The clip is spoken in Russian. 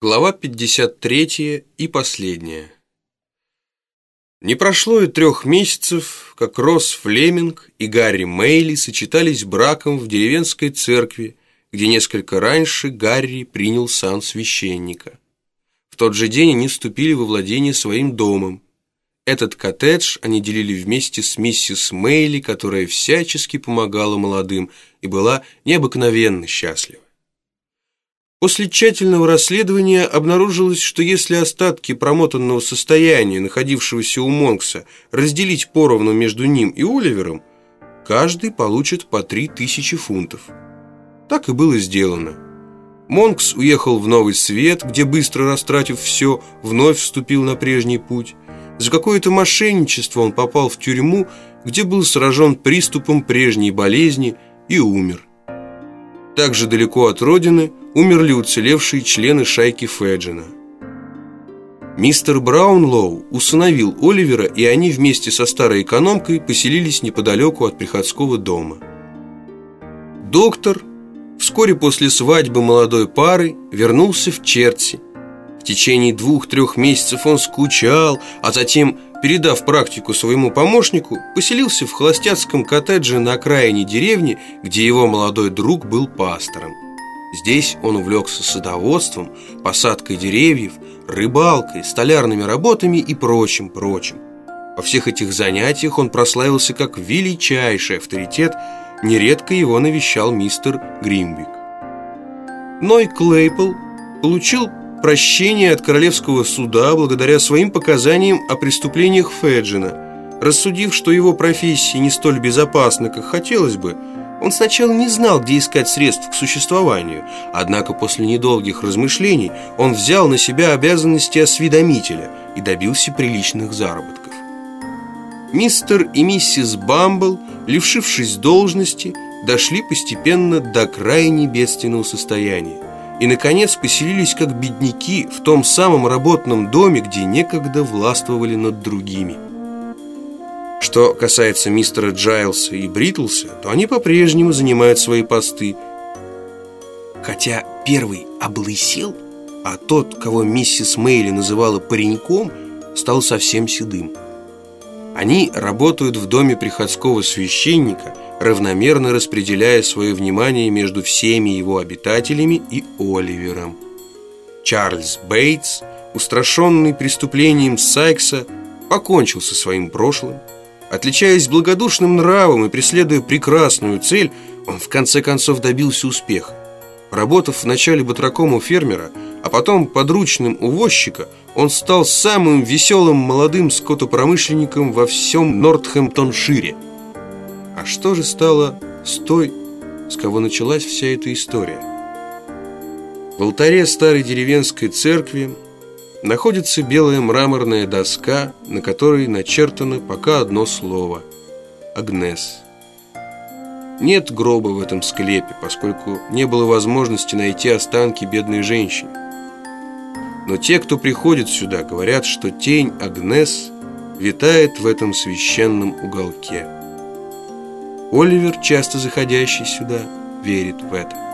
Глава 53 и последняя. Не прошло и трех месяцев, как Росс Флеминг и Гарри Мейли сочетались браком в деревенской церкви, где несколько раньше Гарри принял сан священника. В тот же день они вступили во владение своим домом. Этот коттедж они делили вместе с миссис Мейли, которая всячески помогала молодым и была необыкновенно счастлива. После тщательного расследования обнаружилось, что если остатки промотанного состояния, находившегося у Монкса, разделить поровну между ним и Оливером, каждый получит по три тысячи фунтов. Так и было сделано. Монкс уехал в Новый Свет, где, быстро растратив все, вновь вступил на прежний путь. За какое-то мошенничество он попал в тюрьму, где был сражен приступом прежней болезни и умер. Также далеко от родины умерли уцелевшие члены шайки Феджина. Мистер Браунлоу усыновил Оливера, и они вместе со старой экономкой поселились неподалеку от приходского дома. Доктор вскоре после свадьбы молодой пары вернулся в Черти. В течение двух-трех месяцев он скучал, а затем передав практику своему помощнику, поселился в холостяцком коттедже на окраине деревни, где его молодой друг был пастором. Здесь он увлекся садоводством, посадкой деревьев, рыбалкой, столярными работами и прочим-прочим. Во всех этих занятиях он прославился как величайший авторитет, нередко его навещал мистер Гримвик. Ной Клейпл получил прощение от королевского суда благодаря своим показаниям о преступлениях Феджина. Рассудив, что его профессия не столь безопасна, как хотелось бы, он сначала не знал, где искать средств к существованию, однако после недолгих размышлений он взял на себя обязанности осведомителя и добился приличных заработков. Мистер и миссис Бамбл, лишившись должности, дошли постепенно до крайне бедственного состояния и, наконец, поселились как бедняки в том самом работном доме, где некогда властвовали над другими. Что касается мистера Джайлса и Бритлса, то они по-прежнему занимают свои посты. Хотя первый облысел, а тот, кого миссис Мейли называла пареньком, стал совсем седым. Они работают в доме приходского священника – равномерно распределяя свое внимание между всеми его обитателями и Оливером. Чарльз Бейтс, устрашенный преступлением Сайкса, покончил со своим прошлым. Отличаясь благодушным нравом и преследуя прекрасную цель, он в конце концов добился успеха. Работав вначале батраком у фермера, а потом подручным у возчика, он стал самым веселым молодым скотопромышленником во всем Нортхэмптоншире – а что же стало с той, с кого началась вся эта история? В алтаре старой деревенской церкви находится белая мраморная доска, на которой начертано пока одно слово – «Агнес». Нет гроба в этом склепе, поскольку не было возможности найти останки бедной женщины. Но те, кто приходит сюда, говорят, что тень Агнес витает в этом священном уголке. Оливер, часто заходящий сюда, верит в это.